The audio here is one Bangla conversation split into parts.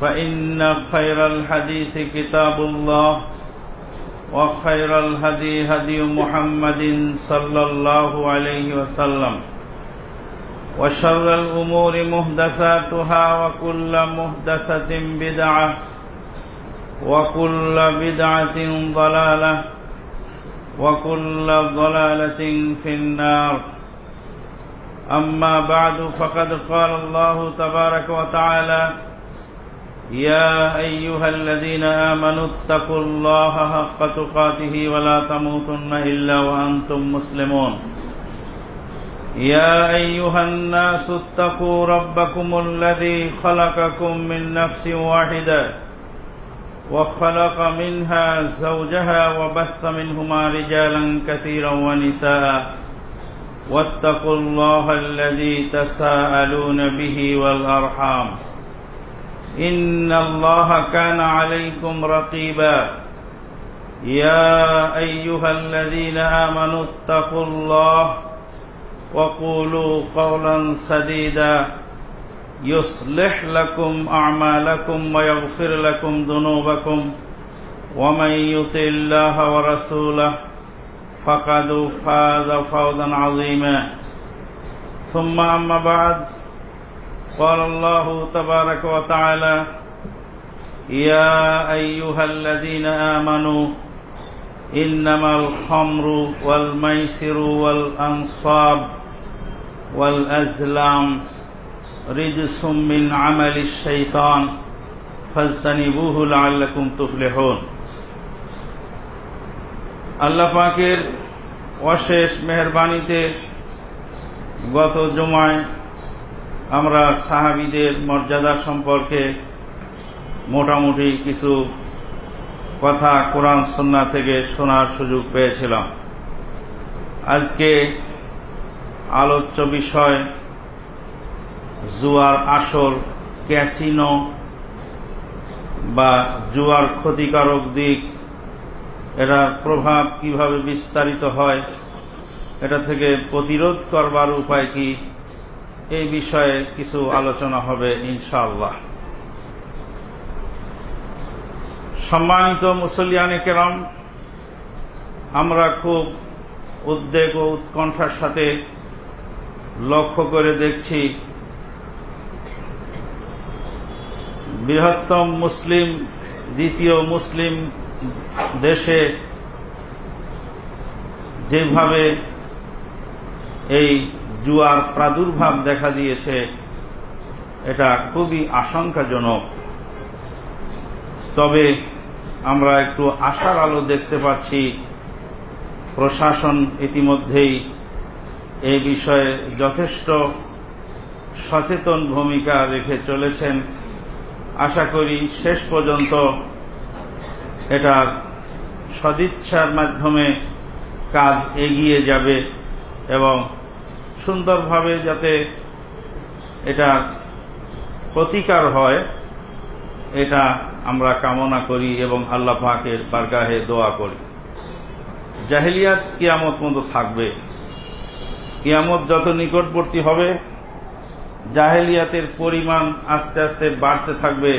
فإن خير الحديث كتاب الله وخير الهدي هدي محمد صلى الله عليه وسلم وشر الأمور مهدساتها وكل مهدسة بدعة وكل بدعة ضلالة وكل ضلالة في النار أما بعد فقد قال الله تبارك وتعالى يا أيها الذين آمنوا اتقوا الله حق تقاته ولا تموتن إلا وأنتم مسلمون. يا أيها الناس اتقوا ربكم الذي خلقكم من نفس واحدة وخلق منها زوجها وبث منهما رجالا كثيرا ونساء واتقوا الله الذي تساءلون به والأرحام. إن الله كان عليكم رقيبا. يا أيها الذين آمنوا اتقوا الله وقولوا قولا سديدا. يصلح لكم أعمالكم ويغفر لكم ذنوبكم. ومن يطع الله ورسوله فقد فاز فوزا عظيما. ثم أما بعد. قال الله تبارك وتعالى يا أيها الذين آمنوا إنما الخمر والميسر والأنصاب والأزلام رجس من عمل الشيطان فاجتنبوه لعلكم تفلحون আল্লাহ পাকের অশেষ মেহরবানিতে গত জমায় আমরা সাহাবিদের মর্যাদা সম্পর্কে মোটামুটি কিছু কথা কোরআন সন্না থেকে শোনার সুযোগ পেয়েছিলাম। আজকে আলোচ্য বিষয় জুয়ার আসর ক্যাসিনো বা জুয়ার ক্ষতিকারক দিক এটার প্রভাব কীভাবে বিস্তারিত হয়, এটা থেকে প্রতিরোধ করবার উপায় কি? এই বিষয়ে কিছু আলোচনা হবে ইনশাআল্লাহ। সম্মানিত মুসলিয়ানে কেরাম, আমরা খুব উদ্বেগ ও উৎকণ্ঠার সাথে লক্ষ্য করে দেখছি, বৃহত্তম মুসলিম, দ্বিতীয় মুসলিম দেশে যেভাবে এই জুয়ার প্রাদুর্ভাব দেখা দিয়েছে, এটা খুবই আশঙ্কাজনক। তবে আমরা একটু আশার আলো দেখতে পাচ্ছি, প্রশাসন ইতিমধ্যেই এ বিষয়ে যথেষ্ট সচেতন ভূমিকা রেখে চলেছেন। আশা করি শেষ পর্যন্ত এটার সদিচ্ছার মাধ্যমে কাজ এগিয়ে যাবে এবং সুন্দরভাবে যাতে এটা প্রতিকার হয়, এটা আমরা কামনা করি এবং আল্লাহ পাকের বারগাহে দোয়া করি। জাহেলিয়াত কিয়ামত মতো থাকবে। কিয়ামত যত নিকটবর্তী হবে, জাহেলিয়াতের পরিমাণ আস্তে আস্তে বাড়তে থাকবে।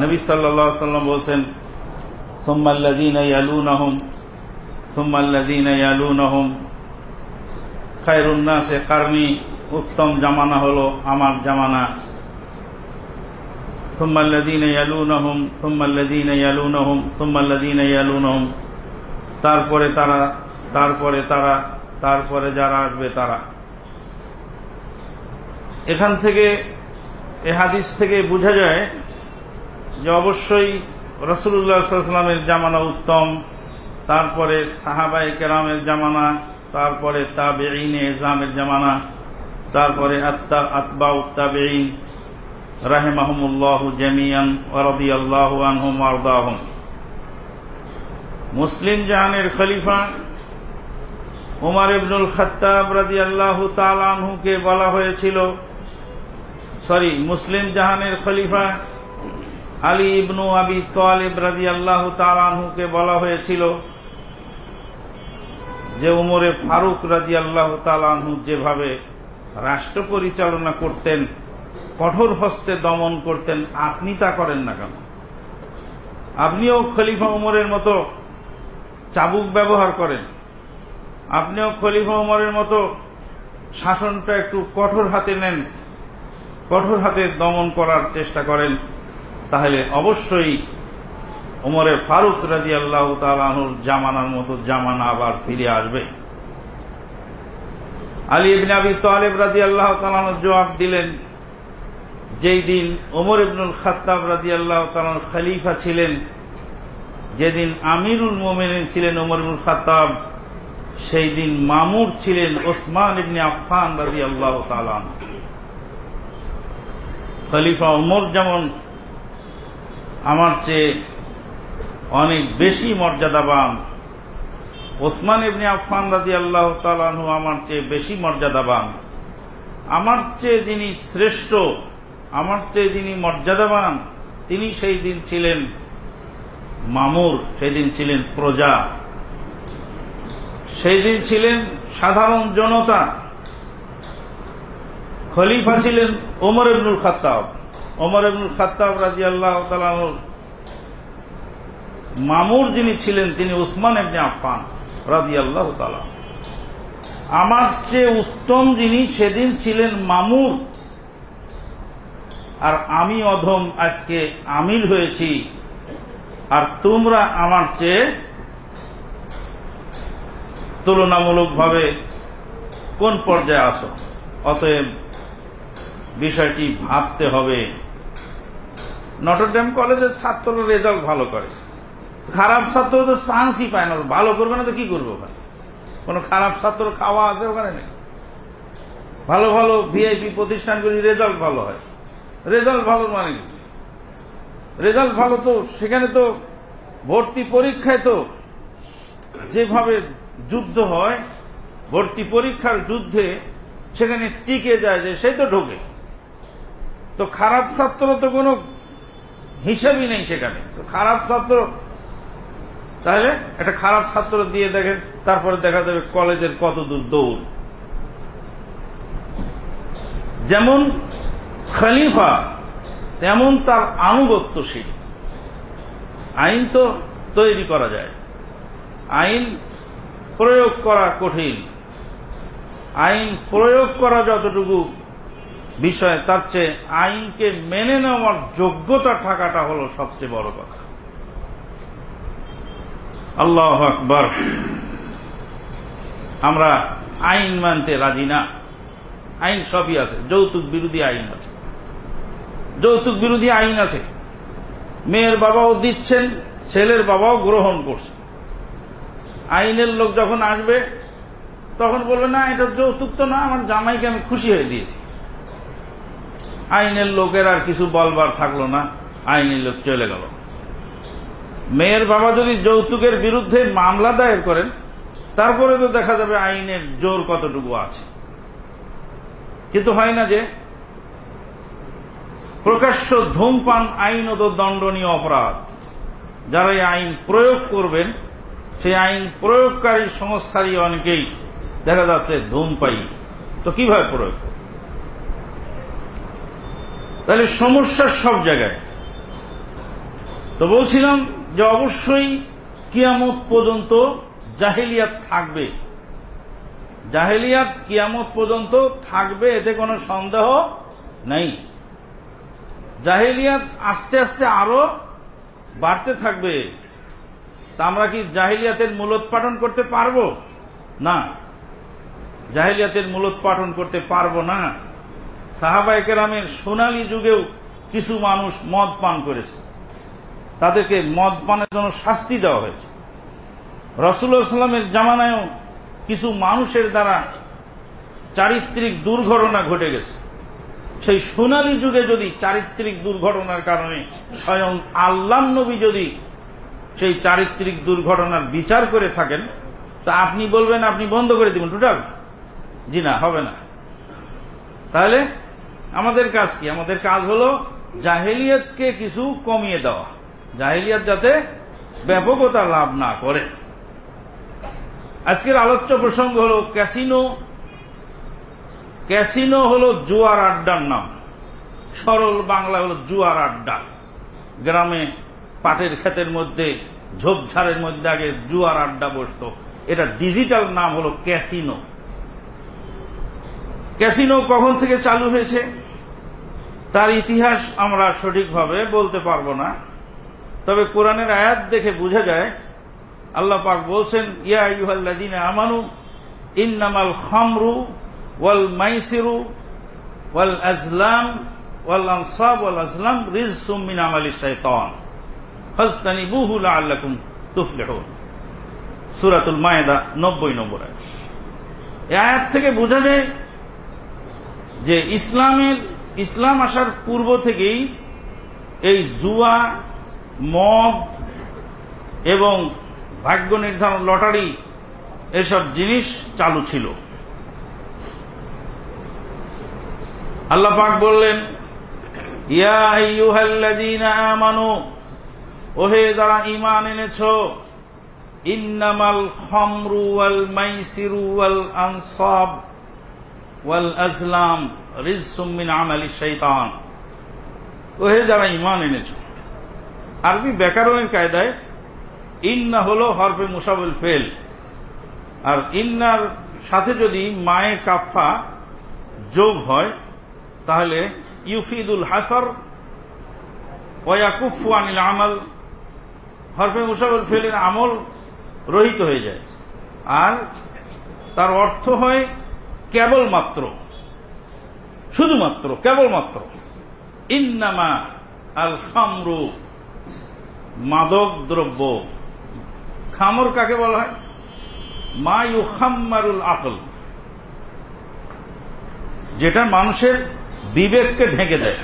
নবী সাল্লা সাল্লাম বলছেন সোম্মাল্লাদিন ইয়ালুনাহুম সোম্মাল্লাদিন ইয়ালুনাহুম খায়রুন্নাসে কারণী উত্তম জামানা হলো আমার জামানা। থুম্মাল্লাদিন ইয়ালুনহুম থুম্মাল্লাদিন ইয়ালুনহুম থুম্মাল্লাদিন ইয়ালুনহুম। তারপরে তারা তারপরে তারা, তারপরে যারা আসবে তারা। এখান থেকে, এ হাদিস থেকে বোঝা যায় যে অবশ্যই রসুল্লাহামের জামানা উত্তম, তারপরে সাহাবাই কেরামের জামানা তারপরে তাবেইন এজামের জামানা, তারপরে আত্মা আতবা উত্তাবেইন রাহেমাহমুল্লাহ জামিয়ান ওরদি আল্লাহ আনহুম আরদাহম। মুসলিম জাহানের খলিফা উমার ইবনুল খত্তাব রাজি আল্লাহ তালানহুকে বলা হয়েছিল, সরি, মুসলিম জাহানের খলিফা আলী ইবনু আবি তোয়ালিব রাজি আল্লাহ তালানহুকে বলা হয়েছিল যে উমরে ফারুক রাজি আল্লাহ তালানহু যেভাবে রাষ্ট্র পরিচালনা করতেন, কঠোর হস্তে দমন করতেন, আপনি তা করেন না কেন? আপনিও খলিফা উমরের মতো চাবুক ব্যবহার করেন। আপনিও খলিফা উমরের মতো শাসনটা একটু কঠোর হাতে নেন, কঠোর হাতে দমন করার চেষ্টা করেন, তাহলে অবশ্যই উমরের ফারুক রাজি আল্লাহ তালাহুর জামানার মতো জামানা আবার ফিরে আসবে। আলী ইবিন আবি তালেব রাজি আল্লাহ তালানোর জবাব দিলেন, যেই দিন ওমর ইবনুল খাত্তাব রাজি আল্লাহ তালান খলিফা ছিলেন, যেদিন আমিরুল মোমেন ছিলেন ওমর ইবনুল খাত্তাব, সেই দিন মামুর ছিলেন ওসমান ইবনে আফফান রাজি আল্লাহ তালান খলিফা ওমর যেমন আমার চেয়ে অনেক বেশি মর্যাদাবান। ওসমান ইবনে আফফান রাজি আল্লাহ তালানহু আমার চেয়ে বেশি মর্যাদাবান। আমার চেয়ে যিনি শ্রেষ্ঠ, আমার চেয়ে যিনি মর্যাদাবান, তিনি সেই দিন ছিলেন মামুর, সেই দিন ছিলেন প্রজা। সেই দিন ছিলেন সাধারণ জনতা। খলিফা ছিলেন ওমর ইবনুল খাত্তাব। ওমর ইবনুল খাত্তাব রাজি আল্লাহ তালানুর মামুর যিনি ছিলেন, তিনি উসমান ইবনে আফফান রাজি আল্লাহ আমার চেয়ে উত্তম যিনি সেদিন ছিলেন মামুর। আর আমি অধম, আজকে আমির হয়েছি। আর তোমরা আমার চেয়ে তুলনামূলকভাবে কোন পর্যায়ে আসো অতএব বিষয়টি ভাবতে হবে। নটরডেম কলেজের ছাত্র রেজাল্ট ভালো করে। খারাপ ছাত্র তো চান্সই পায় না। ভালো করবে না তো কি করব ওখানে? কোন খারাপ ছাত্র খাওয়া আছে ওখানে নেই ভালো ভালো ভিআইপি প্রতিষ্ঠানগুলি রেজাল্ট ভালো হয়। রেজাল্ট ভালো মানে কি? রেজাল্ট ভালো তো সেখানে তো ভর্তি পরীক্ষায় তো যেভাবে যুদ্ধ হয়, ভর্তি পরীক্ষার যুদ্ধে সেখানে টিকে যায় যে সেই তো ঢোকে। তো খারাপ ছাত্র তো কোনো হিসাবই নেই সেখানে। তো খারাপ ছাত্র তাহলে একটা খারাপ ছাত্র দিয়ে দেখেন, তারপরে দেখা যাবে কলেজের কত দূর দৌড়। যেমন খলিফা, তেমন তার আনুগত্যশীল। আইন তো তৈরি করা যায়। আইন প্রয়োগ করা কঠিন। আইন প্রয়োগ করা যতটুকু বিষয়, তার চেয়ে আইনকে মেনে নেওয়ার যোগ্যতা থাকাটা হল সবচেয়ে বড় কথা। আল্লাহ আকবর। আমরা আইন মানতে রাজি না। আইন সবই আছে। যৌতুক বিরোধী আইন আছে। যৌতুক বিরোধী আইন আছে। মেয়ের বাবাও দিচ্ছেন, ছেলের বাবাও গ্রহণ করছে। আইনের লোক যখন আসবে, তখন বলবে, না, এটা যৌতুক তো না, আমার জামাইকে আমি খুশি হয়ে দিয়েছি। আইনের লোকের আর কিছু বলবার থাকল না। আইনের লোক চলে গেল। মেয়ের বাবা যদি যৌতুকের বিরুদ্ধে মামলা দায়ের করেন, তারপরে তো দেখা যাবে আইনের জোর কতটুকু আছে। কিন্তু হয় না যে প্রকাশ্য ধূমপান, আইন আইনত দণ্ডনীয় অপরাধ, যারা এই আইন প্রয়োগ করবেন, সেই আইন প্রয়োগকারী সংস্থারই অনেকেই দেখা যাচ্ছে ধূমপাই তো কীভাবে প্রয়োগ তাহলে সমস্যা সব জায়গায়। তো বলছিলাম যে অবশ্যই কিয়ামত পর্যন্ত জাহেলিয়াত থাকবে। জাহেলিয়াত কিয়ামত পর্যন্ত থাকবে, এতে কোনো সন্দেহ নেই। জাহেলিয়াত আস্তে আস্তে আরও বাড়তে থাকবে। তা আমরা কি জাহিলিয়াতের মূলোৎপাটন করতে পারব? না। জাহিলিয়াতের মূলোৎপাটন করতে পারব না। সাহাবাই কেরামের সোনালী যুগেও কিছু মানুষ মদ পান করেছে। তাদেরকে মদ পানের জন্য শাস্তি দেওয়া হয়েছে। রসুল্লাহ সাল্লামের জামানায়ও কিছু মানুষের দ্বারা চারিত্রিক দুর্ঘটনা ঘটে গেছে। সেই সোনালী যুগে যদি চারিত্রিক দুর্ঘটনার কারণে স্বয়ং আল্লাহ নবী যদি সেই চারিত্রিক দুর্ঘটনার বিচার করে থাকেন, তা আপনি বলবেন, আপনি বন্ধ করে দিবেন, টোটাল। জি না, হবে না। তাহলে আমাদের কাজ কি? আমাদের কাজ হল জাহেলিয়তকে কিছু কমিয়ে দেওয়া। জাহেলিয়াত যাতে ব্যাপকতা লাভ না করে। আজকের আলোচ্য প্রসঙ্গ হল ক্যাসিনো। ক্যাসিনো হল জুয়ার আড্ডার নাম। সরল বাংলা হল জুয়ার আড্ডা। গ্রামে পাটের ক্ষেতের মধ্যে, ঝোপঝাড়ের মধ্যে আগে জুয়ার আড্ডা বসতো। এটা ডিজিটাল নাম হলো ক্যাসিনো। ক্যাসিনো কখন থেকে চালু হয়েছে? তার ইতিহাস আমরা সঠিকভাবে বলতে পারব না। তবে কোরআনের আয়াত দেখে বোঝা যায়, আল্লাহ পাক বলছেন, ইয়া ইউহাল্লাদিন আমানু, ইন্নামাল খামরু ওয়াল মাইসিরু ওয়াল আজলাম ওয়াল আনসাব ওয়াল আজলাম রিজসুম মিন আমালি শাইতান। ফাজতানিবুহু লাআল্লাকুম তুফলিহুন। সূরাতুল মায়েদা 90 নম্বর আয়াত। এই আয়াত থেকে বোঝা যায় যে ইসলামের, ইসলাম আসার পূর্ব থেকেই এই জুয়া মদ এবং ভাগ্য নির্ধারণ লটারি এসব জিনিস চালু ছিল। আল্লাহ পাক বললেন, ইয়া আমানু, ওহে যারা ইমান এনেছ, ইন্নামাল খমরু ওয়াল মাইসিরু ওয়াল আনসাব ওয়াল আজলাম রিজসুমিন আমালি শৈতান ওহে যারা ইমান এনেছ আরবি ব্যাকরণের কায়দায়, ইন্না হলো হরফে মুসাবুল ফেল। আর ইন্নার সাথে যদি মায়ে কাফা যোগ হয়, তাহলে ইউফিদুল হাসার ওয়াকুফু আনিল আমল, হরফে মুসাবুল ফেলের আমল রহিত হয়ে যায়। আর তার অর্থ হয় কেবলমাত্র, শুধুমাত্র, কেবলমাত্র। ইন্নামা আল খামরু মাদক দ্রব্য। খামর কাকে বলা হয়? মা ইউখাম্মারুল আকল। যেটা মানুষের বিবেককে ঢেকে দেয়।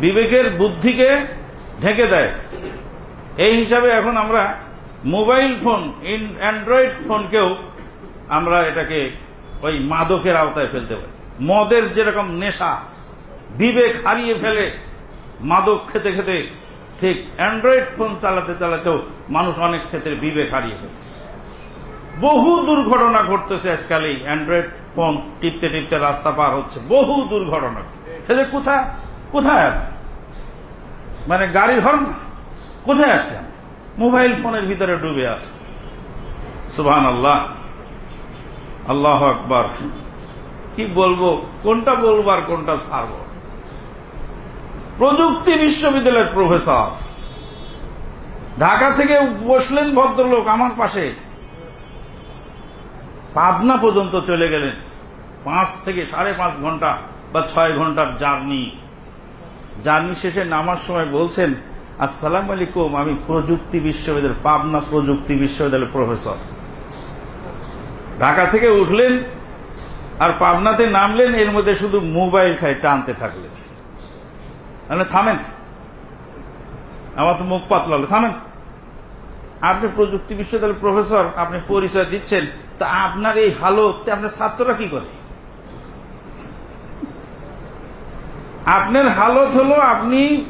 বিবেকের বুদ্ধিকে ঢেকে দেয়। এই হিসাবে এখন আমরা মোবাইল ফোন অ্যান্ড্রয়েড ফোনকেও আমরা এটাকে ওই মাদকের আওতায় ফেলতে পারি। মদের যেরকম নেশা, বিবেক হারিয়ে ফেলে মাদক খেতে খেতে ঠিক অ্যান্ড্রয়েড ফোন চালাতে চালাতেও মানুষ অনেক ক্ষেত্রে বিবেক হারিয়ে ফেলে বহু দুর্ঘটনা ঘটতেছে আজকাল এই অ্যান্ড্রয়েড ফোন টিপতে টিপতে রাস্তা পার হচ্ছে। বহু দুর্ঘটনা। সেটা কোথায়? কোথায় মানে গাড়ির হর্ন? কোথায় আসছে? মোবাইল ফোনের ভিতরে ডুবে আছে। সুহান আল্লাহ আল্লাহ আকবর। কি বলব? কোনটা বলব আর কোনটা ছাড়ব? প্রযুক্তি বিশ্ববিদ্যালয়ের প্রফেসর। ঢাকা থেকে বসলেন ভদ্রলোক আমার পাশে। পাবনা পর্যন্ত চলে গেলেন। পাঁচ থেকে সাড়ে পাঁচ ঘণ্টা বা ছয় ঘণ্টার জার্নি। জার্নি শেষে নামার সময় বলছেন, আসসালাম আলাইকুম, আমি প্রযুক্তি বিশ্ববিদ্যালয় পাবনা প্রযুক্তি বিশ্ববিদ্যালয়ের প্রফেসর। ঢাকা থেকে উঠলেন আর পাবনাতে নামলেন, এর মধ্যে শুধু মোবাইল খায় টানতে থাকলেন। থামেন। আমার তো মুখ পাতলা থামেন। আপনি প্রযুক্তি বিশ্ববিদ্যালয়ের প্রফেসর, আপনি পরিচয় দিচ্ছেন, তা আপনার এই হালত আপনার ছাত্ররা কি করে? আপনার হালত হলো আপনি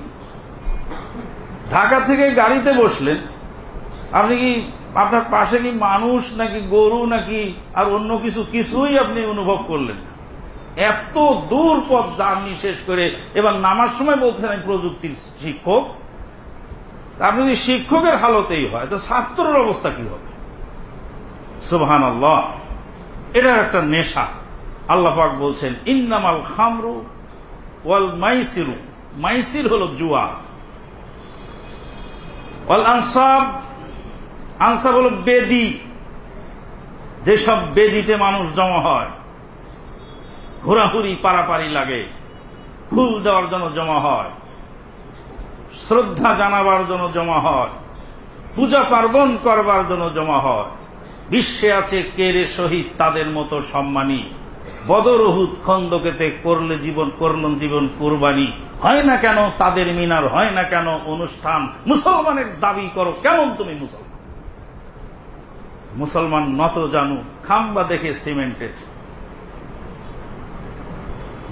ঢাকা থেকে গাড়িতে বসলেন। আপনি কি আপনার পাশে কি মানুষ, নাকি গরু, নাকি আর অন্য কিছু, কিছুই আপনি অনুভব করলেন এত দূর পথ জার্নি শেষ করে। এবার নামার সময় বলতেছেন আমি প্রযুক্তির শিক্ষক। আপনি যদি শিক্ষকের হালতেই হয়, তো ছাত্রের অবস্থা কি হবে? সুবহান আল্লাহ এটা একটা নেশা। আল্লাহ পাক বলছেন, ইন্নামাল খামরু ওয়াল মাইসিরু। মাইসির হল জুয়া। ওয়াল আনসাব আনসাব হল বেদি। যেসব বেদিতে মানুষ জমা হয় ঘোরাঘুরি পারাপারি লাগে। ফুল দেওয়ার জন্য জমা হয়। শ্রদ্ধা জানাবার জন্য জমা হয়। পূজা পার্বণ করবার জন্য জমা হয়। বিশ্বে আছে কেরে শহীদ তাদের মতো সম্মানী। বদরহুদ খন্দকেতে করলে জীবন করলেন জীবন কোরবানি। হয় না কেন তাদের মিনার, হয় না কেন অনুষ্ঠান। মুসলমানের দাবি করো, কেমন তুমি মুসলমান? মুসলমান নত জানু খাম্বা দেখে সিমেন্টের।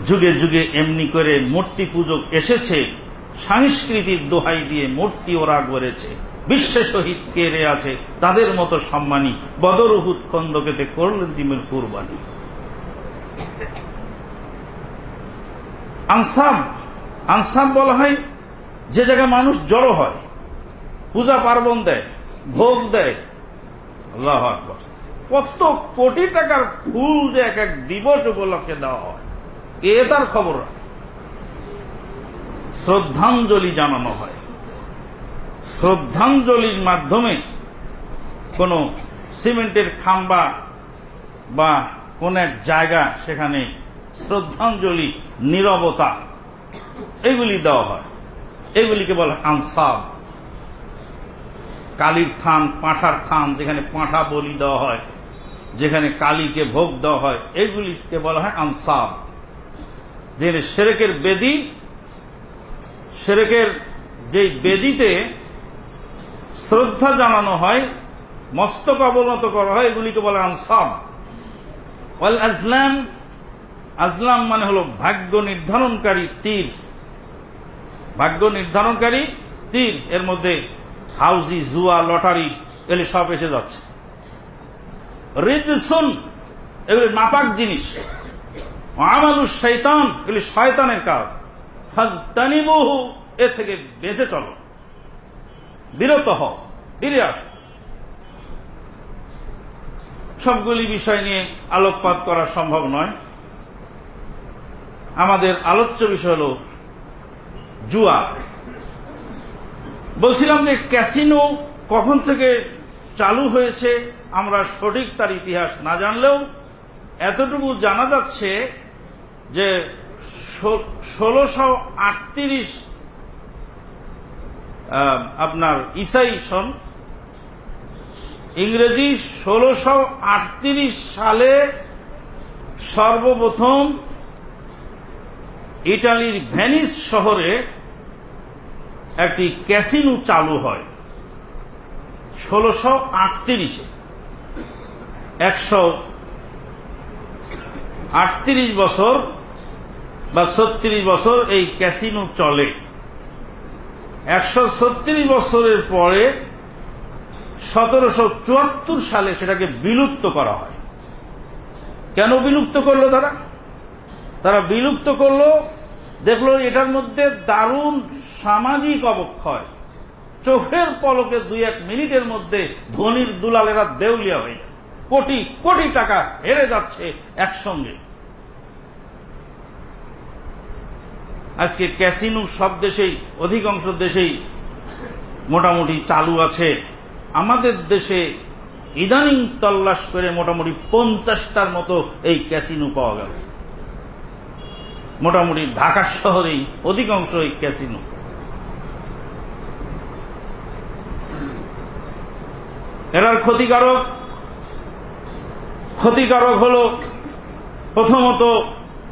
যুগে যুগে এমনি করে মূর্তি পূজক এসেছে, সাংস্কৃতিক দোহাই দিয়ে মূর্তি ওরা গড়েছে। বিশ্বে শহীদ কেড়ে আছে? তাদের মতো সম্মানী বদরহুদ খন্দকেতে করলেন দিমের কুরবানি। আনসাব আনসাব বলা হয়, যে জায়গায় মানুষ জড়ো হয়, পূজা পার্বণ দেয়, ভোগ দেয়। আল্লাহ কত কোটি টাকার ফুল যে এক এক দিবস উপলক্ষে দেওয়া এ তার খবর? শ্রদ্ধাঞ্জলি জানানো হয়। শ্রদ্ধাঞ্জলির মাধ্যমে কোন সিমেন্টের খাম্বা বা কোন এক জায়গা সেখানে শ্রদ্ধাঞ্জলি, নিরবতা, এগুলি দেওয়া হয়। এগুলিকে বলা আনসাব। কালীর থান, পাঁঠার থান, যেখানে পাঁঠা বলি দেওয়া হয়, যেখানে কালীকে ভোগ দেওয়া হয়, এগুলিকে বলা হয় আনসাব। যেখানে সেরেকের বেদি সেরেকের যে বেদিতে শ্রদ্ধা জানানো হয়, মস্তক অবনত করা হয়, এগুলিকে বলে আনসাব ওয়াল আজলাম আজলাম মানে হল ভাগ্য নির্ধারণকারী তীর। ভাগ্য নির্ধারণকারী তীর, এর মধ্যে হাউজি, জুয়া, লটারি, এগুলি সব এসে যাচ্ছে। রিজ রিজসুন, এগুলি নাপাক জিনিস। আমালু শৈতান, এগুলি শয়তানের কাজ। ফাজতানিবহু, এ থেকে বেঁচে চলো। বিরত হও, ফিরে আসো। সবগুলি বিষয় নিয়ে আলোকপাত করা সম্ভব নয়। আমাদের আলোচ্য বিষয় হল জুয়া। বলছিলাম যে ক্যাসিনো কখন থেকে চালু হয়েছে, আমরা সঠিক তার ইতিহাস না জানলেও এতটুকু জানা যাচ্ছে যে ষোলশো আটত্রিশ আপনার ইসাই সন, ইংরেজি ষোলশো আটত্রিশ সালে সর্বপ্রথম ইটালির ভেনিস শহরে একটি ক্যাসিনো চালু হয়। ষোলশো আটত্রিশে একশো আটত্রিশ বছর বা ছত্রিশ বছর এই ক্যাসিনো চলে। একশো ছত্রিশ বছরের পরে সতেরোশো চুয়াত্তর সালে সেটাকে বিলুপ্ত করা হয়। কেন বিলুপ্ত করল তারা? তারা বিলুপ্ত করল, দেখল এটার মধ্যে দারুণ সামাজিক অবক্ষয়। চোখের পলকে দুই এক মিনিটের মধ্যে ধনির দুলালেরা দেউলিয়া হয়ে কোটি কোটি টাকা হেরে যাচ্ছে একসঙ্গে। আজকে ক্যাসিনো সব দেশেই, অধিকাংশ দেশেই মোটামুটি চালু আছে। আমাদের দেশে ইদানিং তল্লাশ করে মোটামুটি পঞ্চাশটার মতো এই ক্যাসিনো পাওয়া গেল। মোটামুটি ঢাকা শহরেই অধিকাংশ এই ক্যাসিনো। এরার ক্ষতিকারক ক্ষতিকারক হল প্রথমত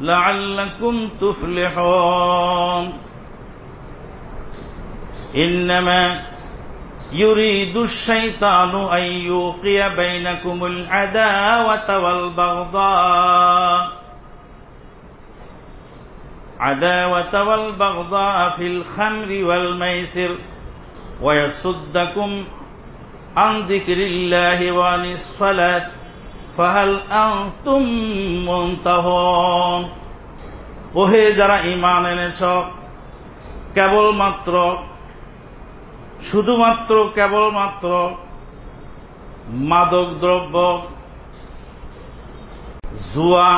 لعلكم تفلحون. إنما يريد الشيطان أن يوقي بينكم العداوة والبغضاء. عداوة والبغضاء في الخمر والميسر. ويصدكم عن ذكر الله وعن الصلاة. ফাহাল আন্তুম মুনতাহুন। ওহে যারা ঈমান এনেছ, কেবলমাত্র, শুধুমাত্র কেবলমাত্র মাদক দ্রব্য জুয়া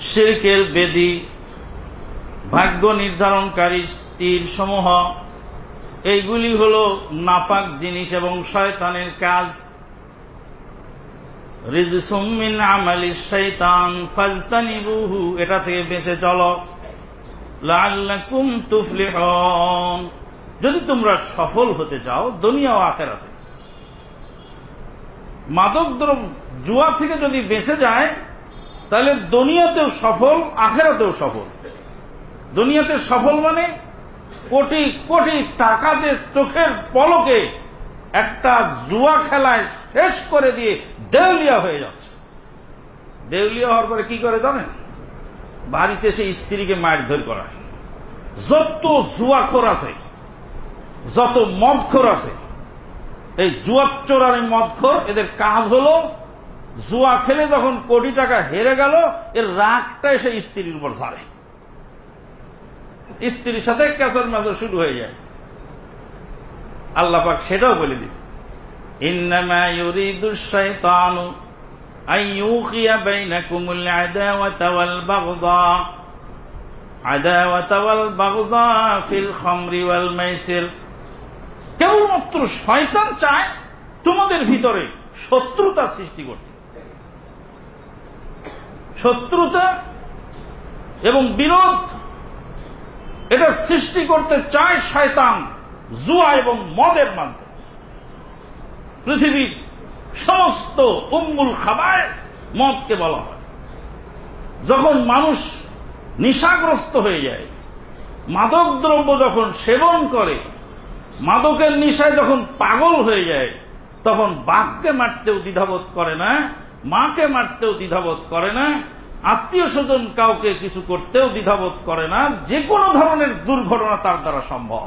শিল্কের বেদি, ভাগ্য নির্ধারণকারী স্ত্রীর সমূহ, এইগুলি হল নাপাক জিনিস এবং শয়তানের কাজ। রিজসুমিন শৈতান এটা থেকে বেঁচে চলো। লাল্লাকুম তুফলিহন। যদি তোমরা সফল হতে চাও দুনিয়া ও আখেরাতে মাদক জুয়া থেকে যদি বেঁচে যায়, তাহলে দুনিয়াতেও সফল, আখেরাতেও সফল। দুনিয়াতে সফল মানে কোটি কোটি টাকাতে চোখের পলকে একটা জুয়া খেলায় শেষ করে দিয়ে দেউলিয়া হয়ে যাচ্ছে। দেউলিয়া হওয়ার পরে কি করে জানেন? বাড়িতে সে স্ত্রীকে মারধর করায় যত জুয়াখোর আছে, যত মদখোর আছে, এই জুয়াচ্চোর আর এই মদখোর, এদের কাজ হলো, জুয়া খেলে যখন কোটি টাকা হেরে গেল, এর রাগটা এসে স্ত্রীর উপর ঝাড়ে স্ত্রীর সাথে ক্যাসর ম্যাচর শুরু হয়ে যায়। আল্লাহ পাক সেটাও বলে দিছে ইন্নামা ইউরিদু শাইতানু আন ইউখিয়া বাইনাকুমুল আদাওয়াতা ওয়াল বাগদা। আদাওয়াতা ওয়াল বাগদা ফিল খামরি ওয়াল মাইসির। কেবলমাত্র শয়তান চায় তোমাদের ভিতরে শত্রুতা সৃষ্টি করতে। শত্রুতা এবং বিরোধ, এটা সৃষ্টি করতে চায় শয়তান। জুয়া এবং মদের মাধ্যমে। পৃথিবীর সমস্ত উম্মুল খাবায় মদকে বলা হয়। যখন মানুষ নিশাগ্রস্ত হয়ে যায় মাদক দ্রব্য যখন সেবন করে, মাদকের নিশায় যখন পাগল হয়ে যায়, তখন বাঘকে মারতেও দ্বিধাবোধ করে না, মাকে মারতেও দ্বিধাবোধ করে না আত্মীয় স্বজন কাউকে কিছু করতেও দ্বিধাবোধ করে না, যে কোনো ধরনের দুর্ঘটনা তার দ্বারা সম্ভব।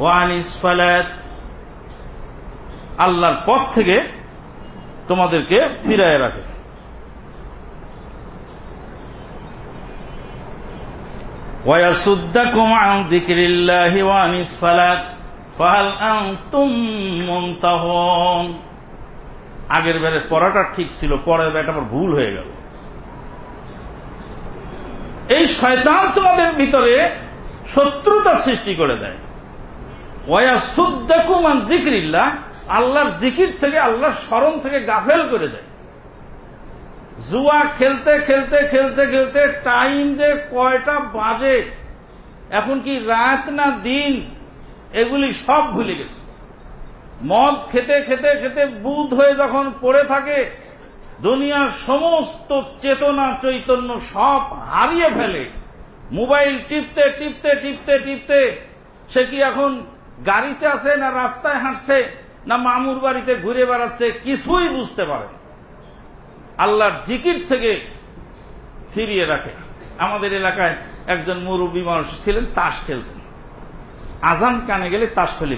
وعن الصلاة আল্লাহর পথ থেকে তোমাদেরকে ফিরায় রাখে ويصدكم عن ذكر الله وعن الصلاة فهل أنتم منتهون আগের বারের পড়াটা ঠিক ছিল পরের বারটা আমার ভুল হয়ে গেল এই শয়তান তোমাদের ভিতরে শত্রুতা সৃষ্টি করে দেয় ওয়া সুদ্দাকুমান জিক্রিল্লাহ আল্লাহর জিকির থেকে আল্লাহর স্মরণ থেকে গাফেল করে দেয়। জুয়া খেলতে খেলতে খেলতে খেলতে টাইম যে কয়টা বাজে, এখন কি রাত না দিন, এগুলি সব ভুলে গেছে। মদ খেতে খেতে খেতে বুধ হয়ে যখন পড়ে থাকে, দুনিয়ার সমস্ত চেতনা, চৈতন্য সব হারিয়ে ফেলে। মোবাইল টিপতে টিপতে টিপতে টিপতে, সে কি এখন গাড়িতে আছে না রাস্তায় হাঁটছে, না মামুর বাড়িতে ঘুরে বেড়াচ্ছে, কিছুই বুঝতে পারে আল্লাহর জিকির থেকে ফিরিয়ে রাখে। আমাদের এলাকায় একজন মুরব্বী মানুষ ছিলেন, তাস খেলতেন। আজান কানে গেলে তাস খেলে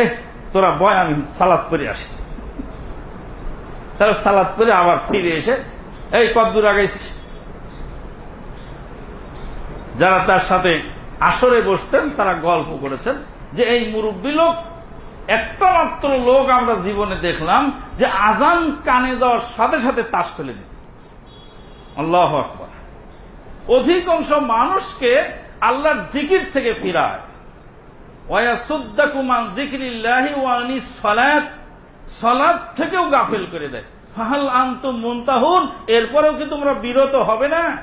এই, তোরা বয় আমি সালাদ করে আসি। তারা সালাদ করে আবার ফিরে এসে, এই কদ্দুর আগাইছিস? যারা তার সাথে আসরে বসতেন, তারা গল্প করেছেন। যে এই মুরব্বী লোক একটা মাত্র লোক আমরা জীবনে দেখলাম যে আজান কানে দেওয়ার সাথে সাথে তাস ফেলে দিত। আল্লাহ আকবর। অধিকাংশ মানুষকে আল্লাহর জিকির থেকে ফিরায়। থেকেও গাফেল করে দেয়। ফাহাল আন্ত মুনতাহুন, এরপরেও কি তোমরা বিরত হবে না?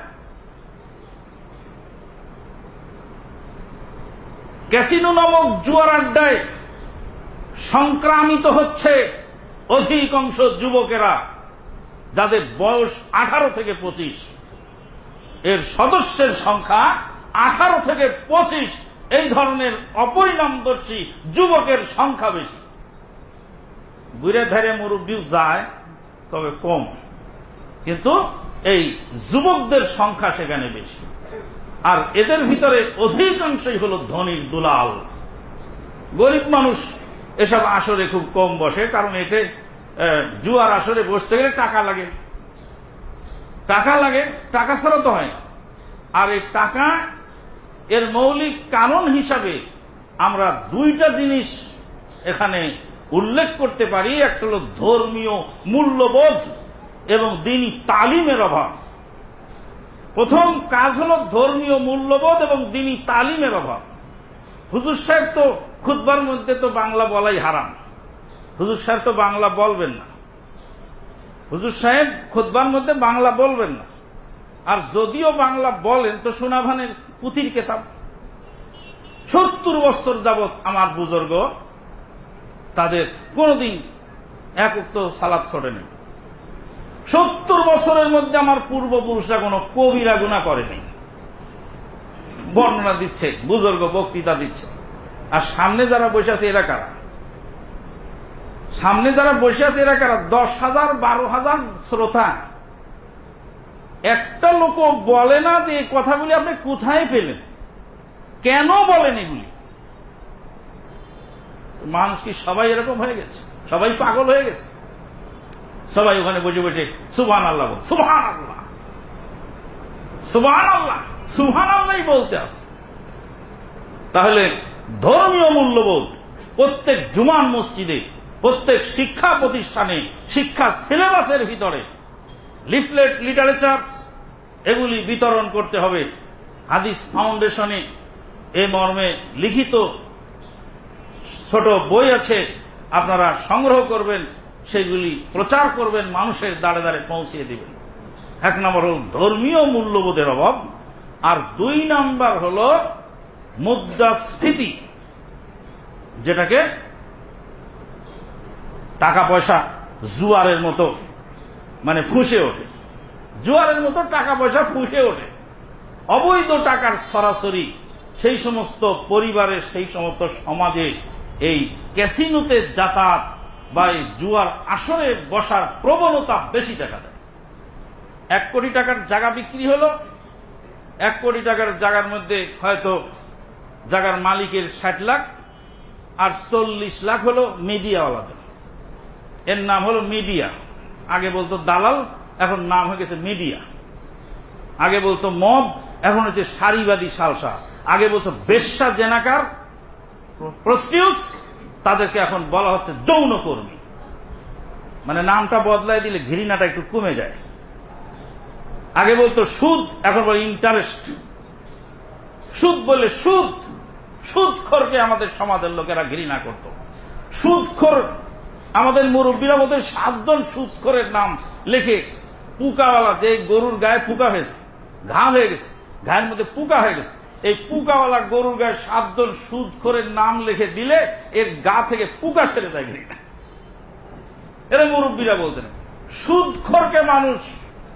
ক্যাসিনো নামক জুয়ার আড্ডায় সংক্রামিত হচ্ছে অধিকাংশ যুবকেরা, যাদের বয়স আঠারো থেকে পঁচিশ। এর সদস্যের সংখ্যা আঠারো থেকে পঁচিশ। এই ধরনের অপরিণামদর্শী যুবকের সংখ্যা বেশি। ঘুরে ধারে মুরব্বীও যায়, তবে কম। কিন্তু এই যুবকদের সংখ্যা সেখানে বেশি। আর এদের ভিতরে অধিকাংশই হল ধনির দুলাল। গরিব মানুষ এসব আসরে খুব কম বসে, কারণ এতে জুয়ার আসরে বসতে গেলে টাকা লাগে। টাকা লাগে, টাকা ছাড়া তো হয় আর এই টাকা, এর মৌলিক কারণ হিসাবে আমরা দুইটা জিনিস এখানে উল্লেখ করতে পারি। একটা হল ধর্মীয় মূল্যবোধ এবং দিনই তালিমের অভাব। প্রথম কাজ হল ধর্মীয় মূল্যবোধ এবং দিনী তালিমের অভাব। হুজুর সাহেব তো খুদ্বার মধ্যে তো বাংলা বলাই হারাম। হুজুর সাহেব তো বাংলা বলবেন না। হুজুর সাহেব খুদ্বার মধ্যে বাংলা বলবেন না। আর যদিও বাংলা বলেন, তো সোনাভানের পুঁথির কেতাব। সত্তর বছর যাবৎ আমার বুজুর্গ তাদের কোনদিন এক উক্ত সালাদ ছোটেনি সত্তর বছরের মধ্যে আমার পূর্বপুরুষরা কোন কবিরা গুণা করেনি। বর্ণনা দিচ্ছে, বুজুর্গ বক্তৃতা দিচ্ছে। আর সামনে যারা বসে আছে এরা কারা? সামনে যারা বসে আছে এরা কারা? দশ হাজার, বারো হাজার শ্রোতা। একটা লোক বলে না যে এই কথাগুলি আপনি কোথায় পেলেন? কেন বলেন এগুলি? মানুষ কি সবাই এরকম হয়ে গেছে? সবাই পাগল হয়ে গেছে? সবাই ওখানে বসে বসে সুবহান আল্লাহ বল সুবহান আল্লাহ সুবহান আল্লাহ সুবহান আল্লাহ বলতে আছে তাহলে ধর্মীয় মূল্যবোধ প্রত্যেক জুমান মসজিদে, প্রত্যেক শিক্ষা প্রতিষ্ঠানে, শিক্ষা সিলেবাসের ভিতরে, লিফলেট, লিটারেচার, এগুলি বিতরণ করতে হবে। হাদিস ফাউন্ডেশনে এ মর্মে লিখিত ছোট বই আছে, আপনারা সংগ্রহ করবেন। সেগুলি প্রচার করবেন, মানুষের দাঁড়ে দাঁড়ে পৌঁছিয়ে দিবেন। এক নম্বর হল ধর্মীয় মূল্যবোধের অভাব, আর দুই নাম্বার হল মুদ্রাস্ফীতি, যেটাকে টাকা পয়সা জুয়ারের মতো মানে ফুঁসে ওঠে। জুয়ারের মতো টাকা পয়সা ফুঁসে ওঠে। অবৈধ টাকার সরাসরি সেই সমস্ত পরিবারের, সেই সমস্ত সমাজে এই ক্যাসিনোতে যাতায়াত বা এই জুয়ার আসরে বসার প্রবণতা বেশি দেখা দেয়। এক কোটি টাকার জায়গা বিক্রি হল, এক কোটি টাকার জায়গার মধ্যে হয়তো জায়গার মালিকের ষাট লাখ আর চল্লিশ লাখ হল মিডিয়াওয়ালাদের। এর নাম হল মিডিয়া। আগে বলতো দালাল, এখন নাম হয়ে গেছে মিডিয়া। আগে বলতো মব, এখন হচ্ছে সারিবাদী সালসা। আগে বলতো বেশ্যা জেনাকার, প্রস্টিউস তাদেরকে এখন বলা হচ্ছে যৌন কর্মী। মানে নামটা বদলায় দিলে ঘৃণাটা একটু কমে যায়। আগে বলতো সুদ, এখন বলে ইন্টারেস্ট সুদ বললে সুদ। সুদখোরকে আমাদের সমাজের লোকেরা ঘৃণা করত। সুদখোর আমাদের মুরব্বীরা ওদের সাতজন সুদখোরের নাম লেখে পুকাওয়ালা, যে গরুর গায়ে পুকা হয়েছে ঘা হয়ে গেছে, ঘায়ের মধ্যে পুকা হয়ে গেছে। এই পুকাওয়ালা গরুর গায়ে সাতজন সুদখোরের নাম লিখে দিলে এর গা থেকে পুকা সেরে যায় ঘৃণা এরা মুরব্বীরা বলতেন, সুদখোরকে মানুষ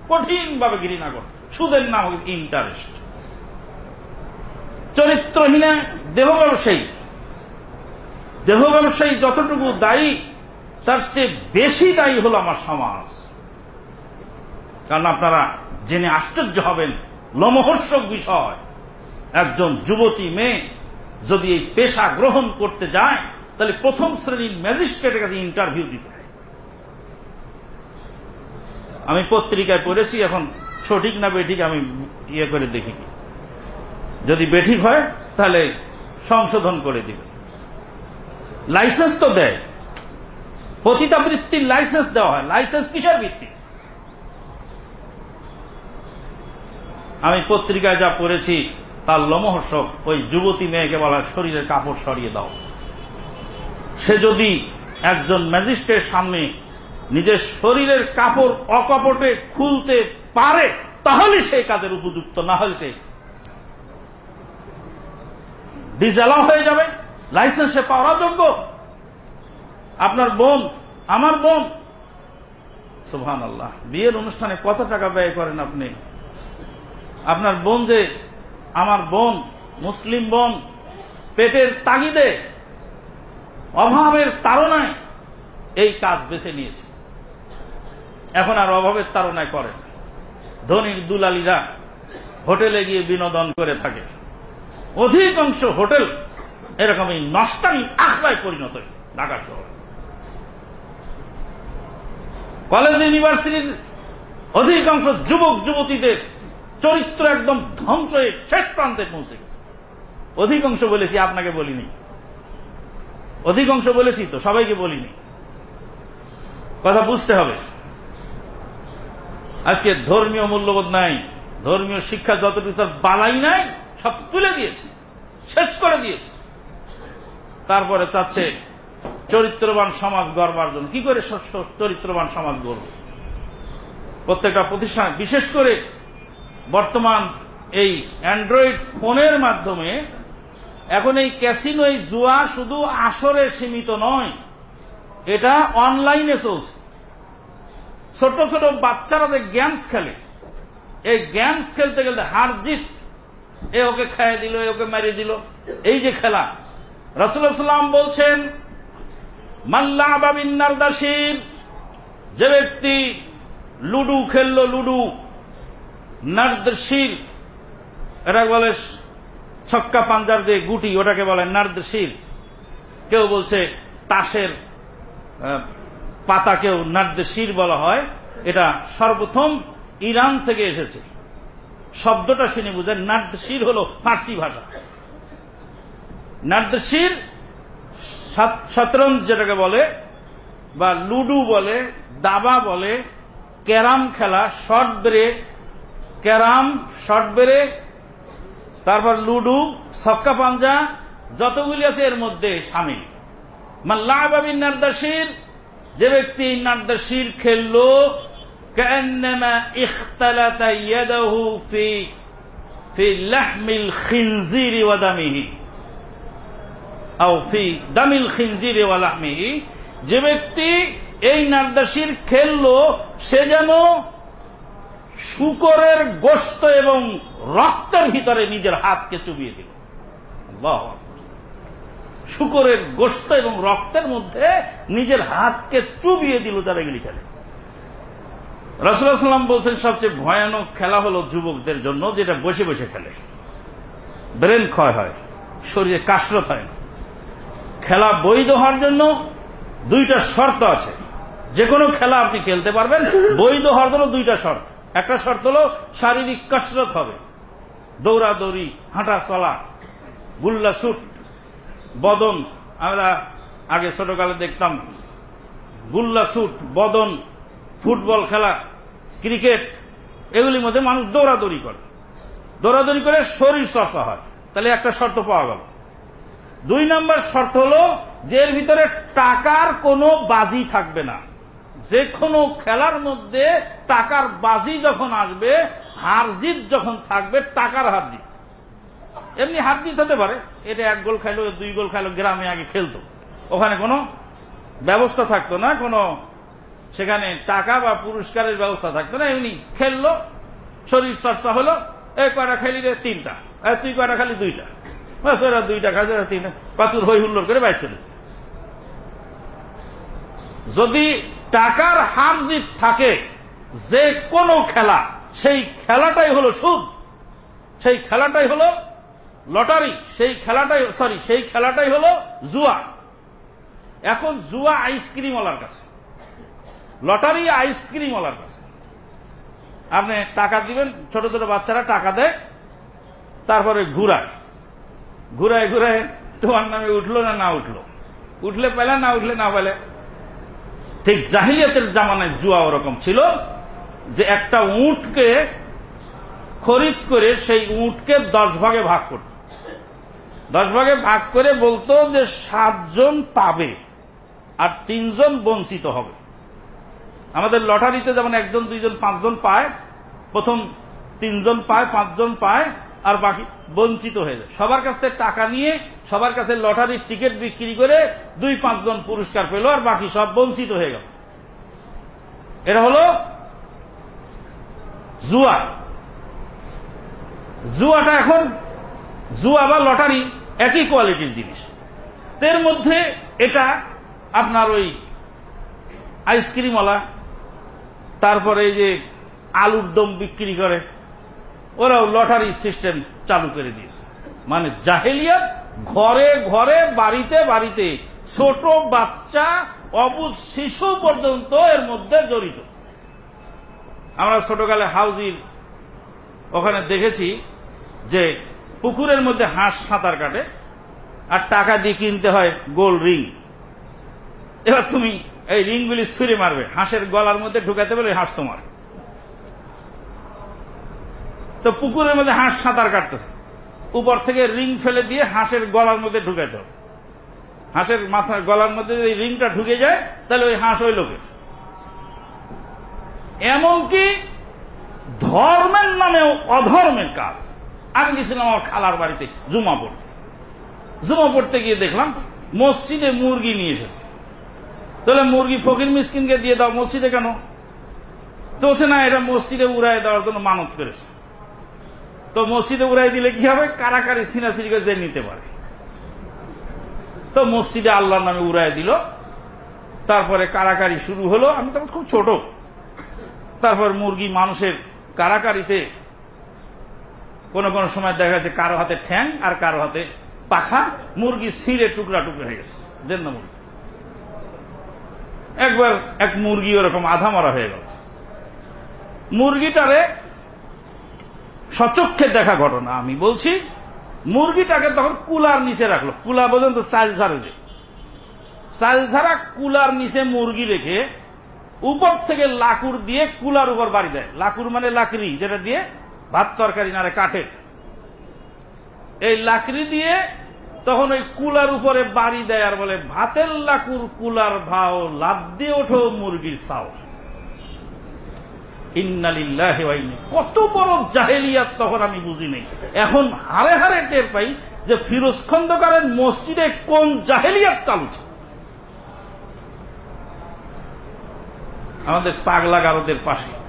কঠিন ভাবে ঘৃণা করে। সুদের নাম ইন্টারেস্ট চরিত্রহীনা দেহ ব্যবসায়ী। দেহ ব্যবসায়ী যতটুকু দায়ী, তার চেয়ে বেশি দায়ী হল আমার সমাজ। কারণ আপনারা জেনে আশ্চর্য হবেন, লমহর্ষক বিষয়। একজন যুবতী মেয়ে যদি এই পেশা গ্রহণ করতে যায়, তাহলে প্রথম শ্রেণির ম্যাজিস্ট্রেটের কাছে ইন্টারভিউ দিতে হয়। আমি পত্রিকায় পড়েছি, এখন সঠিক না বেঠিক আমি ইয়ে করে দেখি যদি বেঠিক হয়, তাহলে সংশোধন করে দিবে। লাইসেন্স তো দেয়। পতিতাবৃত্তির লাইসেন্স দেওয়া হয়। লাইসেন্স কিসের ভিত্তি? আমি পত্রিকায় যা পড়েছি তার লমহর্ষক ওই যুবতী মেয়েকে বলা শরীরের কাপড় সরিয়ে দাও। সে যদি একজন ম্যাজিস্ট্রেট সামনে নিজের শরীরের কাপড় অকপটে খুলতে পারে, তাহলে সে কাজের উপযুক্ত, না হলে সে ডিজেলাও হয়ে যাবে, লাইসেন্সে পাওয়ার যোগ্য আপনার বোন, আমার বোন। সুহান আল্লাহ বিয়ের অনুষ্ঠানে কত টাকা ব্যয় করেন আপনি? আপনার বোন যে আমার বোন, মুসলিম বোন, পেটের তাগিদে, অভাবের তাড়নায় এই কাজ বেছে নিয়েছে। এখন আর অভাবের তাড়নায় করে ধনীর দুলালীরা হোটেলে গিয়ে বিনোদন করে থাকে। অধিকাংশ হোটেল এরকম এই নষ্টামি আখড়ায় পরিণত ঢাকা শহরে। কলেজ, ইউনিভার্সিটির অধিকাংশ যুবক যুবতীদের চরিত্র একদম ধ্বংস হয়ে শেষ প্রান্তে পৌঁছে গেছে। অধিকাংশ বলেছি, আপনাকে বলিনি। অধিকাংশ বলেছি তো, সবাইকে বলিনি। কথা বুঝতে হবে। আজকে ধর্মীয় মূল্যবোধ নাই, ধর্মীয় শিক্ষা যতটুকু তার বালাই নাই, সব তুলে দিয়েছে, শেষ করে দিয়েছে। তারপরে চাচ্ছে চরিত্রবান সমাজ গড়বার জন্য। কি করে চরিত্রবান সমাজ গড়ব? প্রত্যেকটা প্রতিষ্ঠান, বিশেষ করে বর্তমান এই অ্যান্ড্রয়েড ফোনের মাধ্যমে এখন এই ক্যাসিনো, এই জুয়া শুধু আসরে সীমিত নয়, এটা অনলাইনে চলছে। ছোট ছোট বাচ্চারা যে গেমস খেলে, এই গেমস খেলতে খেলতে হার জিত এ ওকে খাইয়ে দিল, এ ওকে মারিয়ে দিল। এই যে খেলা রসুলাম বলছেন মাল্লা বাবিন্নার দাসীর যে ব্যক্তি লুডু খেললো লুডু নার্দশির এটা বলে ছক্কা পাঞ্জার যে গুটি, ওটাকে বলে নার্দশির কেউ বলছে তাসের পাতাকেও নার্দশির বলা হয়। এটা সর্বপ্রথম ইরান থেকে এসেছে। শব্দটা শুনে বুঝেন নার্দশির হল ফার্সি ভাষা। নার্দশির শতরঞ্জ যেটাকে বলে, বা লুডু বলে, দাবা বলে, ক্যারাম খেলা, short break carrom short break, তারপর লুডু সক্কা পাঞ্জা, যতগুলি আছে এর মধ্যে সামিল। মাল্লাহাবিন নার্দাসির যে ব্যক্তি নার্দাসির খেলল যে ব্যক্তি এই নার্দাসির খেললো, সে যেন শুকরের গোস্ত এবং রক্তের ভিতরে নিজের হাতকে চুবিয়ে দিল। শুকরের গোস্ত এবং রক্তের মধ্যে নিজের হাতকে চুবিয়ে দিল যারা এগুলি খেলে রসুল্লাহাম বলছেন, সবচেয়ে ভয়ানক খেলা হলো যুবকদের জন্য যেটা বসে বসে খেলে। ব্রেন ক্ষয় হয়, শরীরে কাসরত হয় না। খেলা বৈধ হওয়ার জন্য দুইটা শর্ত আছে। যে কোনো খেলা আপনি খেলতে পারবেন, বৈধ হওয়ার জন্য দুইটা শর্ত। একটা শর্ত হল, শারীরিক কসরত হবে। দৌড়াদৌড়ি হাঁটা চলা গুল্লা সুট বদন, আমরা আগে ছোটকালে দেখতাম, গুল্লা সুট বদন, ফুটবল খেলা, ক্রিকেট, এগুলির মধ্যে মানুষ দৌড়াদৌড়ি করে। দৌড়াদৌড়ি করে শরীর চর্চা হয়। তাহলে একটা শর্ত পাওয়া গেল। দুই নম্বর শর্ত হল, যে এর ভিতরে টাকার কোনো বাজি থাকবে না। যে কোনো খেলার মধ্যে টাকার বাজি যখন আসবে, হারজিত যখন থাকবে, টাকার হারজিত। এমনি হারজিত হতে পারে। এটা এক গোল খাইলো, দুই গোল খাইলো, গ্রামে আগে খেলতো। ওখানে কোনো ব্যবস্থা থাকতো না, কোনো সেখানে টাকা বা পুরস্কারের ব্যবস্থা থাকতো না। এমনি খেললো, শরীর চর্চা হলো, এই কয়টা খেলি রে? তিনটা। তুই কয়টা খালি? দুইটা। ওরা দুইটা ওরা তিনটা। পাতুর হই হুল্লোর করে চলে যদি টাকার হার জিত থাকে, যে কোনো খেলা, সেই খেলাটাই হলো সুদ। সেই খেলাটাই হলো লটারি, সেই খেলাটাই সরি সেই খেলাটাই হলো জুয়া। এখন জুয়া আইসক্রিম ওলার কাছে, লটারি আইসক্রিম ওলার কাছে। আপনি টাকা দিবেন, ছোট ছোট বাচ্চারা টাকা দেয়, তারপরে ঘুরায়। ঘুরায় ঘুরায়, তোমার নামে উঠল না না উঠল? উঠলে পেলে না উঠলে না পেলে ঠিক জাহিলিয়াতের জামানায় জুয়া ওরকম ছিল যে একটা উঁটকে খরিদ করে সেই উঁটকে দশ ভাগে ভাগ করত। দশ ভাগে ভাগ করে বলতো যে সাতজন পাবে আর তিনজন বঞ্চিত হবে। আমাদের লটারিতে যেমন একজন, দুইজন, পাঁচজন পায়, প্রথম তিনজন পায়, পাঁচজন পায়, আর বাকি বঞ্চিত হয়ে যায়। সবার কাছ থেকে টাকা নিয়ে, সবার কাছে লটারির টিকিট বিক্রি করে দুই পাঁচজন পুরস্কার পেল আর বাকি সব বঞ্চিত হয়ে গেল। এটা হল জুয়া। জুয়াটা এখন, জুয়া বা লটারি একই কোয়ালিটির জিনিস। এর মধ্যে এটা আপনার ওই আইসক্রিমওয়ালা, তারপরে এই যে আলুর দম বিক্রি করে ওরাও লটারি সিস্টেম চালু করে দিয়েছে। মানে জাহেলিয়াত ঘরে ঘরে বাড়িতে বাড়িতে ছোট বাচ্চা অবুজ শিশু পর্যন্ত এর মধ্যে জড়িত। আমরা ছোটকালে হাউজির ওখানে দেখেছি যে পুকুরের মধ্যে হাঁস সাঁতার কাটে আর টাকা দিয়ে কিনতে হয় গোল রিং। এবার তুমি এই রিংগুলি ছুঁড়ে মারবে, হাঁসের গলার মধ্যে ঢুকাতে পারবে হাঁস তোমার তো পুকুরের মধ্যে হাঁস সাঁতার কাটতেছে। উপর থেকে রিং ফেলে দিয়ে হাঁসের গলার মধ্যে ঢুকাইতে হবে। হাঁসের মাথার গলার মধ্যে যদি রিংটা ঢুকে যায়, তাহলে ওই হাঁস ওই লোকের এমনকি ধর্মের নামেও অধর্মের কাজ। আমি গেছিলাম আমার খালার বাড়িতে জুমা পড়তে। জুমা পড়তে গিয়ে দেখলাম মসজিদে মুরগি নিয়ে এসেছে। তাহলে মুরগি ফকির মিসকিনকে দিয়ে দাও, মসজিদে কেন? তো না, এটা মসজিদে উড়াই দেওয়ার জন্য মানত করেছে। তো মসজিদে উড়াই দিলে কি হবে? কারাকারি সিনাসিরি করে নিতে পারে। তো মসজিদে আল্লাহর নামে উড়াই দিল। তারপরে কারাকারি শুরু হলো। আমি তখন খুব ছোট। তারপর মুরগি মানুষের কারাকারিতে কোন কোন সময় দেখা যাচ্ছে কারও হাতে ঠ্যাং আর কারও হাতে পাখা। মুরগি ছিঁড়ে টুকরা টুকরা হয়ে গেছে। জেন্দা মুরগি একবার এক মুরগি ওরকম আধা মারা হয়ে গেল। মুরগিটারে সচক্ষে দেখা ঘটনা। আমি বলছি, মুরগিটাকে তখন কুলার নিচে রাখল। কুলা পর্যন্ত চাল ছাড়ে যে চাল ছাড়া কুলার নিচে মুরগি রেখে উপর থেকে লাকুর দিয়ে কুলার উপর বাড়ি দেয়। লাকুর মানে লাকড়ি, যেটা দিয়ে ভাত তরকারি নারে কাঠের এই লাকড়ি দিয়ে তখন ওই কুলার উপরে বাড়ি দেয় আর বলে, ভাতের লাকুর কুলার ভাও লাভ দিয়ে ওঠো মুরগির চাও কত বড় জাহেলিয়াত তখন আমি বুঝি নেই। এখন হারে হারে টের পাই যে ফিরোজ খন্দকারের মসজিদে কোন জাহেলিয়াত চালু ছিল। আমাদের পাগলা গারদের পাশে।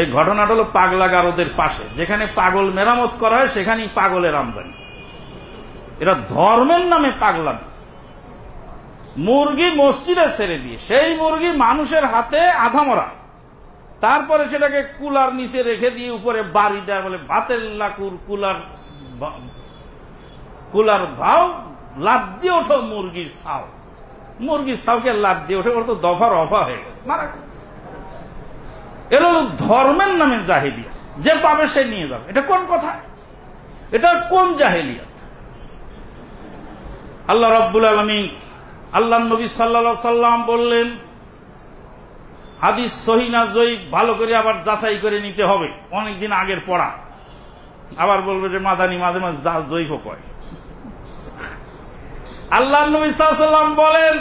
এই ঘটনাটা হলো পাগলা গারদের পাশে। যেখানে পাগল মেরামত করা হয়, সেখানেই পাগলের আমদানি। এটা ধর্মের নামে পাগলামি। মুরগি মসজিদে ছেড়ে দিয়ে, সেই মুরগি মানুষের হাতে আধা মরা। তারপরে সেটাকে কুলার নিচে রেখে দিয়ে উপরে বাড়ি দেয় বলে ভাতের লাকুর কুলার কুলার ভাও লাভ দিয়ে ওঠো মুরগির সাও মুরগির সাউকে লাভ দিয়ে ওঠে ওর তো দফার অফা হয়ে গেল মারা এর হল ধর্মের নামে জাহেলিয়া যে পাবে সে নিয়ে যাবে। এটা কোন কথা? এটা কোন জাহেলিয়া আল্লাহ রব্বুল আলমী আল্লাহ নবী সাল্লা সাল্লাম বললেন হাদিস সহিনা জয়ী ভালো করে আবার যাচাই করে নিতে হবে। অনেকদিন আগের পড়া। আবার বলবে যে, মাদানি, মাঝে মাঝে যা জৈব কয়। আল্লাহ নবী সাল্লাম বলেন,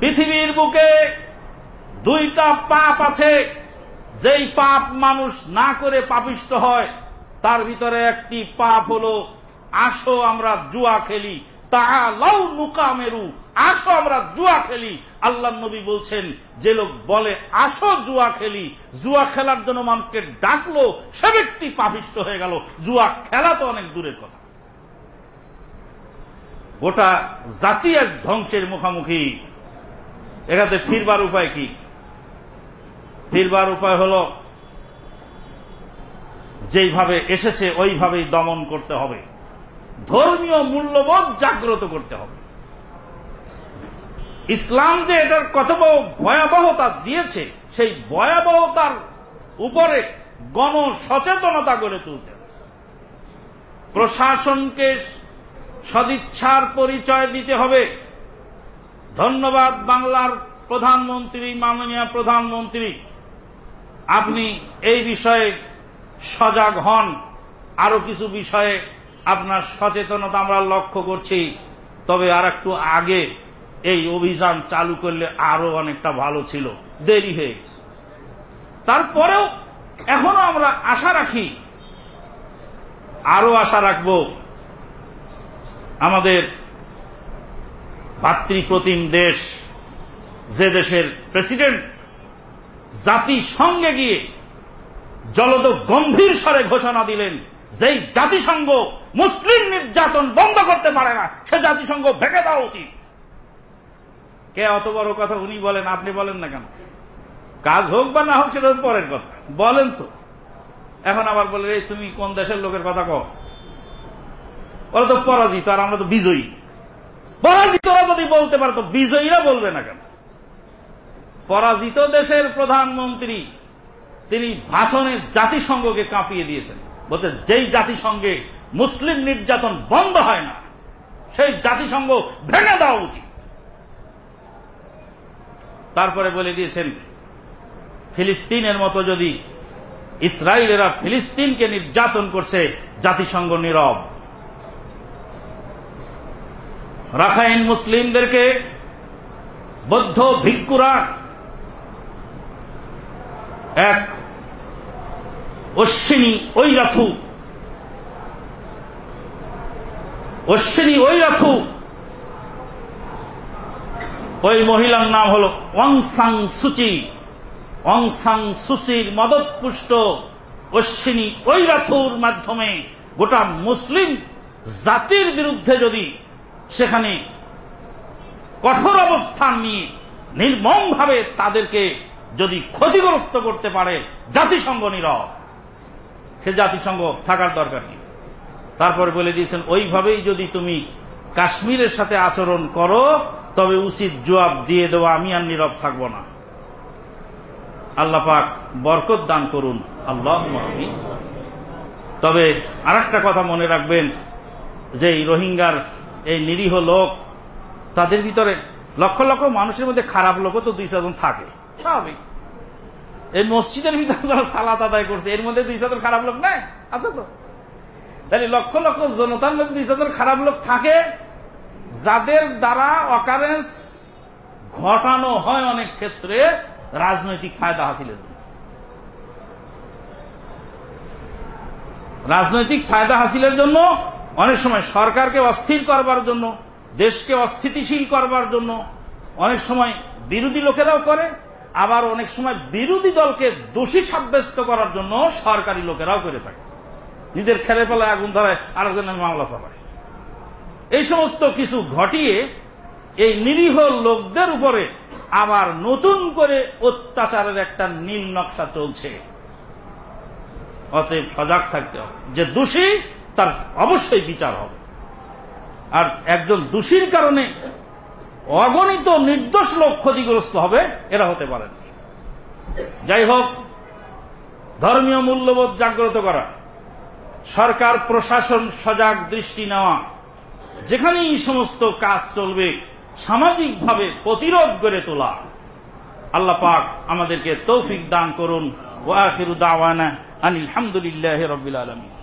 পৃথিবীর বুকে দুইটা পাপ আছে। যেই পাপ মানুষ না করে পাপিষ্ট হয়, তার ভিতরে একটি পাপ হলো, আসো আমরা জুয়া খেলি তাহা লাউ নুকা মেরু আসো, আমরা জুয়া খেলি। আল্লাহ নবী বলছেন, যে লোক বলে, আসো জুয়া খেলি। জুয়া খেলার জন্য মানুষকে ডাকলো, সে ব্যক্তি পাপিষ্ট হয়ে গেল। জুয়া খেলা তো অনেক দূরের কথা। গোটা জাতি আজ ধ্বংসের মুখামুখি। এখানে ফিরবার উপায় কি? ফিরবার উপায় হল, যেইভাবে এসেছে, ওইভাবেই দমন করতে হবে। ধর্মীয় মূল্যবোধ জাগ্রত করতে হবে। ইসলাম যে এটার কত ভয়াবহতা দিয়েছে, সেই ভয়াবহতার উপরে গণ সচেতনতা গড়ে তুলতে প্রশাসনকে সদিচ্ছার পরিচয় দিতে হবে। ধন্যবাদ বাংলার প্রধানমন্ত্রী, মাননীয় প্রধানমন্ত্রী। আপনি এই বিষয়ে সজাগ হন। আরও কিছু বিষয়ে আপনার সচেতনতা আমরা লক্ষ্য করছি। তবে আর একটু আগে এই অভিযান চালু করলে আরও অনেকটা ভালো ছিল। দেরি হয়ে গেছে। তারপরেও এখনও আমরা আশা রাখি, আরও আশা রাখব আমাদের ভাতৃপ্রতিম দেশ, যে দেশের প্রেসিডেন্ট, জাতিসংঘে গিয়ে জলদ গম্ভীর স্বরে ঘোষণা দিলেন যেই জাতিসংঘ মুসলিম নির্যাতন বন্ধ করতে পারে না, সে জাতিসংঘ ভেঙে দেওয়া উচিত। কে অত বড় কথা উনি বলেন, আপনি বলেন না কেন? কাজ হোক বা না হোক, সেটা পরের কথা। বলেন তো। এখন আবার বলে, এই তুমি কোন দেশের লোকের কথা কও? ওরা তো পরাজিত, আর আমরা তো বিজয়ী। পরাজিতরা যদি বলতে পারে, তো বিজয়ীরা বলবে না কেন? পরাজিত দেশের প্রধানমন্ত্রী, তিনি ভাষণে জাতিসংঘকে কাঁপিয়ে দিয়েছেন। বলছে, যেই জাতিসংঘে মুসলিম নির্যাতন বন্ধ হয় না, সেই জাতিসংঘ ভেঙে দেওয়া উচিত। তারপরে বলে দিয়েছেন, ফিলিস্তিনের মতো যদি ইসরায়েলেরা ফিলিস্তিনকে নির্যাতন করছে, জাতিসংঘ নীরব। রাখাইন মুসলিমদেরকে বৌদ্ধ ভিক্ষুরা এক অশ্বিনী ঐরাথু অশ্বিনী ঐরাথু ওই মহিলার নাম হল ওয়াং সাং সুচি। অং সাং সুচির মদতপুষ্ট অশ্বিনী ঐরাথুর মাধ্যমে গোটা মুসলিম জাতির বিরুদ্ধে যদি সেখানে কঠোর অবস্থান নিয়ে নির্মমভাবে তাদেরকে যদি ক্ষতিগ্রস্ত করতে পারে জাতিসংঘ নীরব। সে জাতিসংঘ থাকার দরকার নেই। তারপর বলে দিয়েছেন, ওইভাবেই যদি তুমি কাশ্মীরের সাথে আচরণ করো তবে উচিত জবাব দিয়ে দেওয়া, আমি আর নীরব থাকব না। আল্লাহ পাক বরকত দান করুন। আল্লাহ। তবে আর কথা মনে রাখবেন, যে এই রোহিঙ্গার এই নিরীহ লোক, তাদের ভিতরে লক্ষ লক্ষ মানুষের মধ্যে খারাপ লোকও তো দুই চারজন থাকে। স্বাভাবিক। এই মসজিদের ভিতরে যারা সালাত আদায় করছে, এর মধ্যে দুই চারজন খারাপ লোক নাই? আছে তো? তাহলে লক্ষ লক্ষ জনতার মধ্যে দুই চারজন খারাপ লোক থাকে যাদের দ্বারা অকারেন্স ঘটানো হয় অনেক ক্ষেত্রে রাজনৈতিক ফায়দা হাসিলের রাজনৈতিক ফায়দা হাসিলের জন্য অনেক সময় সরকারকে অস্থির করবার জন্য, দেশকে অস্থিতিশীল করবার জন্য অনেক সময় বিরোধী লোকেরাও করে, আবার অনেক সময় বিরোধী দলকে দোষী সাব্যস্ত করার জন্য সরকারি লোকেরাও করে থাকে। নিজের খেলে ফেলায় আগুন ধরায় আরেকজনের মামলা চালায় এই সমস্ত কিছু ঘটিয়ে এই নিরীহ লোকদের উপরে আবার নতুন করে অত্যাচারের একটা নীল নকশা চলছে। অতএব সজাগ থাকতে হবে। যে দোষী, তার অবশ্যই বিচার হবে। আর একজন দোষীর কারণে অগণিত নির্দোষ লোক ক্ষতিগ্রস্ত হবে, এরা হতে পারে যাই হোক, ধর্মীয় মূল্যবোধ জাগ্রত করা সরকার প্রশাসন সজাগ দৃষ্টি নেওয়া যেখানেই এই সমস্ত কাজ চলবে, সামাজিকভাবে প্রতিরোধ গড়ে তোলা। আল্লাহ পাক আমাদেরকে তৌফিক দান করুন। ওয়াখিরু দাওয়ানা আনিল হামদুলিল্লাহ রবিল আলমী